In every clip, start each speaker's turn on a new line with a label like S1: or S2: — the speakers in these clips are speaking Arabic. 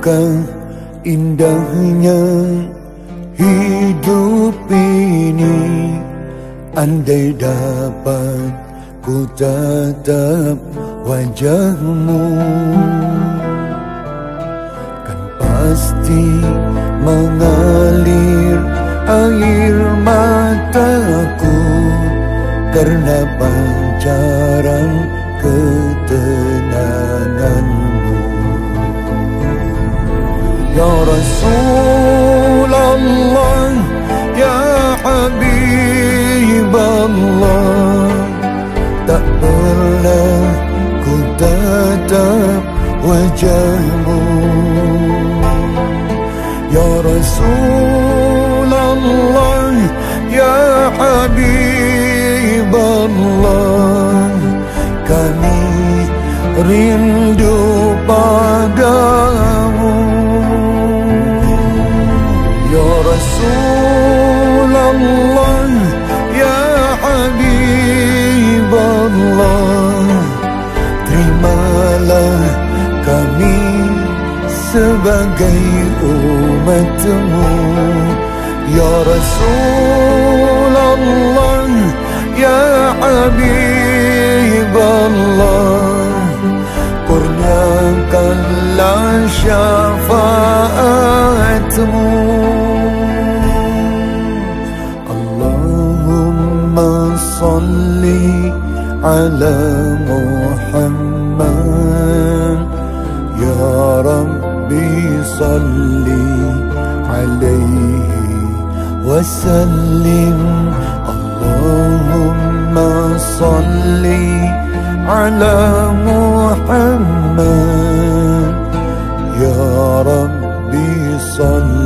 S1: Alangkah indahnya hidup ini. Andai dapat ku tatap wajahmu. Kan pasti mengalir air mataku Karena pancaran ketenanganmu رسول الله يا حبيب الله tak pernah ku tatap wajahmu Ya Rasulullah Ya Habib Allah Kami rindu padamu رسول الله يا حبيب الله. terimalah kami sebagai umatmu يا رسول الله يا حبيب الله. كرنيا كلا شفاعتمو صل على محمد. يا ربي صل عليه وسلم. اللهم صل على محمد. يا ربي صل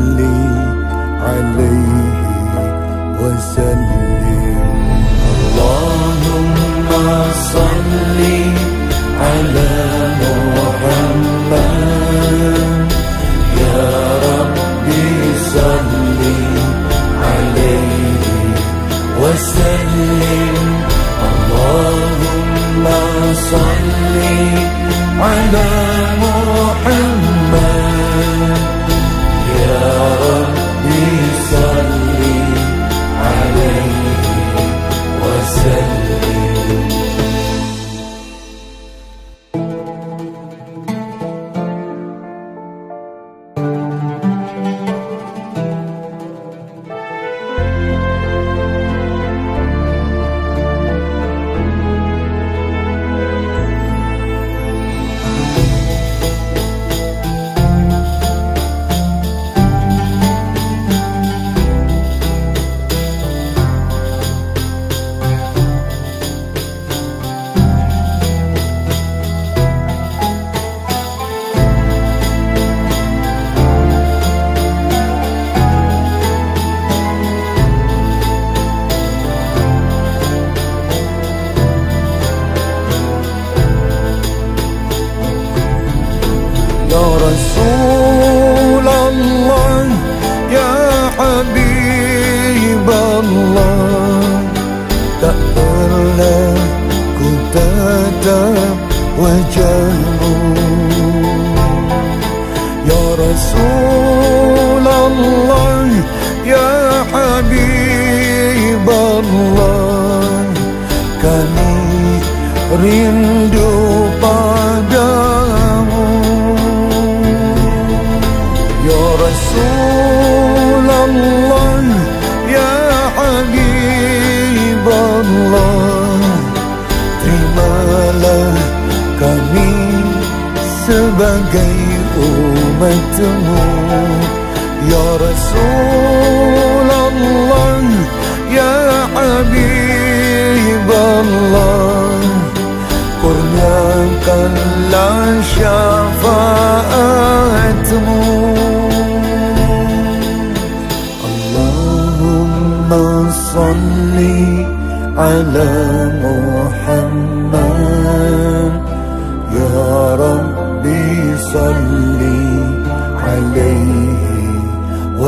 S1: wajahmu Ya Rasulullah Ya Habiballah Kami rindu padamu Ya Rasulullah Ya Habib. بجاي أمته يا رسول الله يا حبيب الله قرناك لا شفاعته اللهم صل على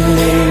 S1: ending